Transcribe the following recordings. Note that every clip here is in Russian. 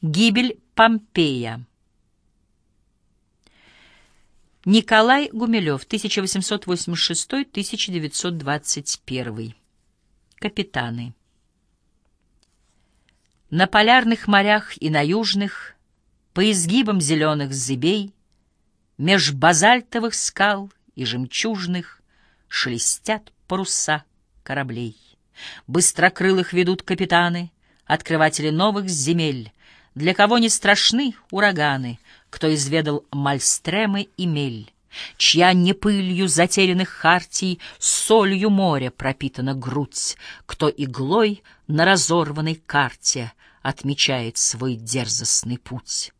Гибель Помпея. Николай Гумилев, 1886-1921. Капитаны. На полярных морях и на южных, по изгибам зеленых зыбей, меж базальтовых скал и жемчужных шелестят паруса кораблей. Быстрокрылых ведут капитаны, открыватели новых земель, для кого не страшны ураганы, кто изведал мальстремы и мель, чья не пылью затерянных хартий солью моря пропитана грудь, кто иглой на разорванной карте отмечает свой дерзостный путь.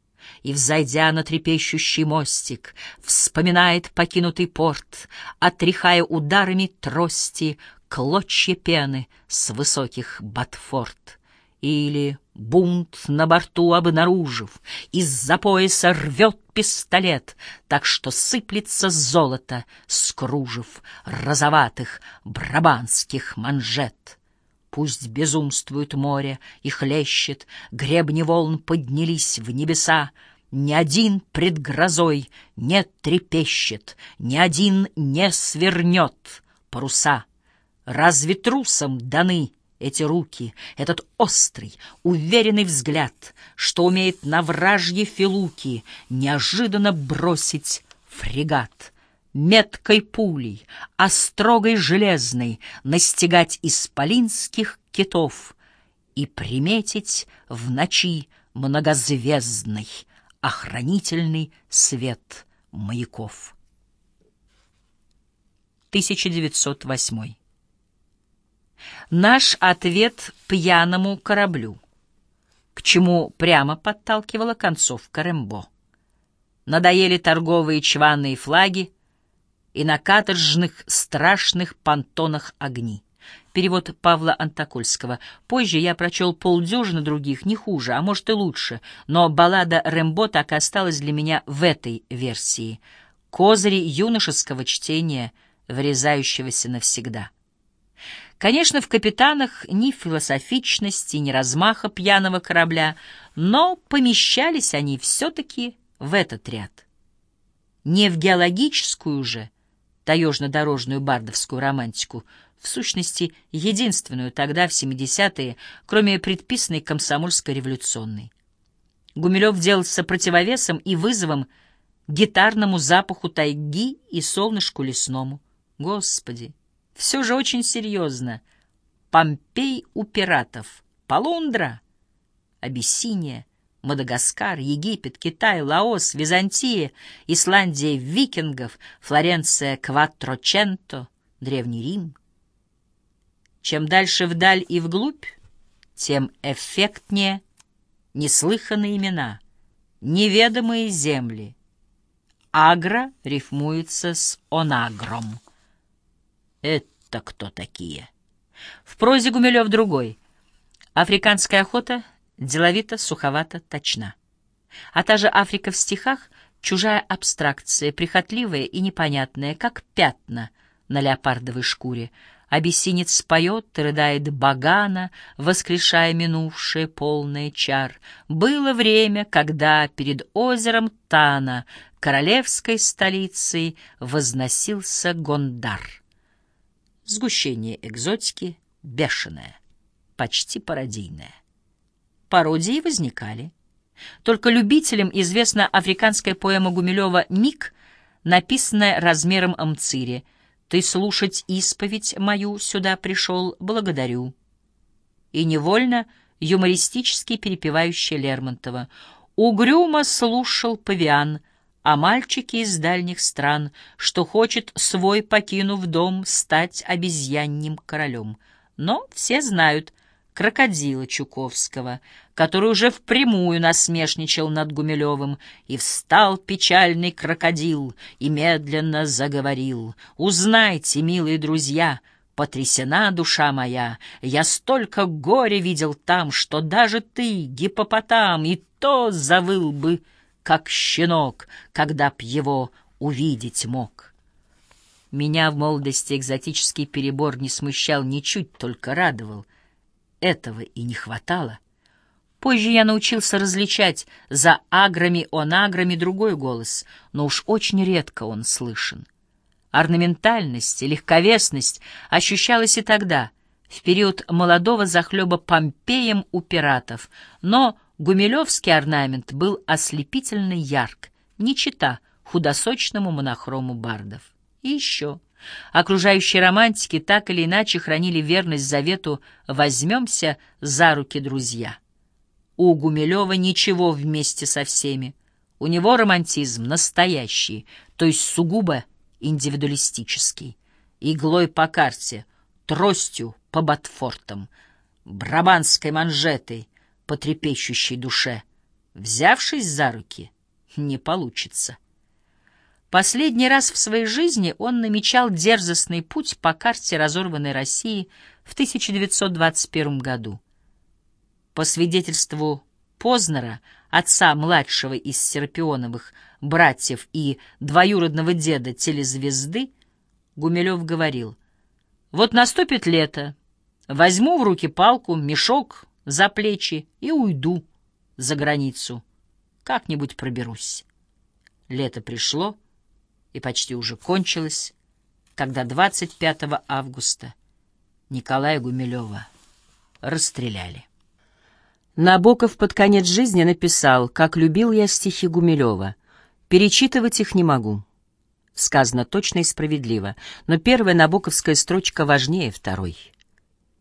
И, взойдя на трепещущий мостик, вспоминает покинутый порт, отряхая ударами трости клочья пены с высоких ботфорт. Или бунт на борту обнаружив, Из-за пояса рвет пистолет, Так что сыплется золото с кружев Розоватых брабанских манжет. Пусть безумствует море и хлещет, Гребни волн поднялись в небеса, Ни один пред грозой не трепещет, Ни один не свернет паруса. Разве трусам даны эти руки, этот острый, уверенный взгляд, что умеет на вражьи филуки неожиданно бросить фрегат, меткой пулей, острогой железной настигать исполинских китов и приметить в ночи многозвездный охранительный свет маяков. 1908 Наш ответ пьяному кораблю, к чему прямо подталкивала концовка Рэмбо. Надоели торговые чванные флаги и на каторжных страшных понтонах огни. Перевод Павла Антокольского. Позже я прочел полдюжины других, не хуже, а может и лучше, но баллада Рэмбо так и осталась для меня в этой версии. Козыри юношеского чтения, врезающегося навсегда. Конечно, в капитанах ни философичности, ни размаха пьяного корабля, но помещались они все-таки в этот ряд. Не в геологическую же, таежно-дорожную бардовскую романтику, в сущности, единственную тогда, в 70-е, кроме предписанной комсомольской революционной. Гумилев делался противовесом и вызовом гитарному запаху тайги и солнышку лесному. Господи! Все же очень серьезно. Помпей у пиратов. Полундра. Абиссиния. Мадагаскар, Египет, Китай, Лаос, Византия, Исландия викингов, Флоренция Кватроченто, Древний Рим. Чем дальше вдаль и вглубь, тем эффектнее неслыханные имена, неведомые земли. Агра рифмуется с онагром. Это кто такие? В прозе Гумилев другой. Африканская охота деловито, суховато, точна. А та же Африка в стихах — чужая абстракция, прихотливая и непонятная, как пятна на леопардовой шкуре. Абиссинец поет рыдает багана, воскрешая минувшее полное чар. Было время, когда перед озером Тана, королевской столицей, возносился Гондар. Сгущение экзотики бешеное, почти пародийное. Пародии возникали. Только любителям известна африканская поэма Гумилева «Миг», написанная размером амцири. «Ты слушать исповедь мою сюда пришел, благодарю». И невольно юмористически перепевающая Лермонтова. Угрюмо слушал павиан — а мальчики из дальних стран, что хочет свой, покинув дом, стать обезьянним королем. Но все знают крокодила Чуковского, который уже впрямую насмешничал над Гумилевым, и встал печальный крокодил и медленно заговорил. «Узнайте, милые друзья!» Потрясена душа моя, я столько горя видел там, что даже ты, гипопотам, и то завыл бы, — как щенок, когда б его увидеть мог. Меня в молодости экзотический перебор не смущал ничуть, только радовал. Этого и не хватало. Позже я научился различать за аграми-онаграми другой голос, но уж очень редко он слышен. Орнаментальность и легковесность ощущалась и тогда, в период молодого захлеба Помпеем у пиратов, но гумилевский орнамент был ослепительно ярк, не чита худосочному монохрому бардов. И еще. Окружающие романтики так или иначе хранили верность завету «возьмемся за руки, друзья». У Гумилева ничего вместе со всеми. У него романтизм настоящий, то есть сугубо индивидуалистический. Иглой по карте, тростью по ботфортам, брабанской манжетой по трепещущей душе. Взявшись за руки, не получится. Последний раз в своей жизни он намечал дерзостный путь по карте разорванной России в 1921 году. По свидетельству Познера, отца младшего из Серпионовых братьев и двоюродного деда телезвезды, Гумилев говорил, «Вот наступит лето, возьму в руки палку, мешок за плечи и уйду за границу. Как-нибудь проберусь». Лето пришло, и почти уже кончилась, когда 25 августа Николая Гумилева расстреляли. Набоков под конец жизни написал «Как любил я стихи Гумилева. Перечитывать их не могу». Сказано точно и справедливо, но первая набоковская строчка важнее второй —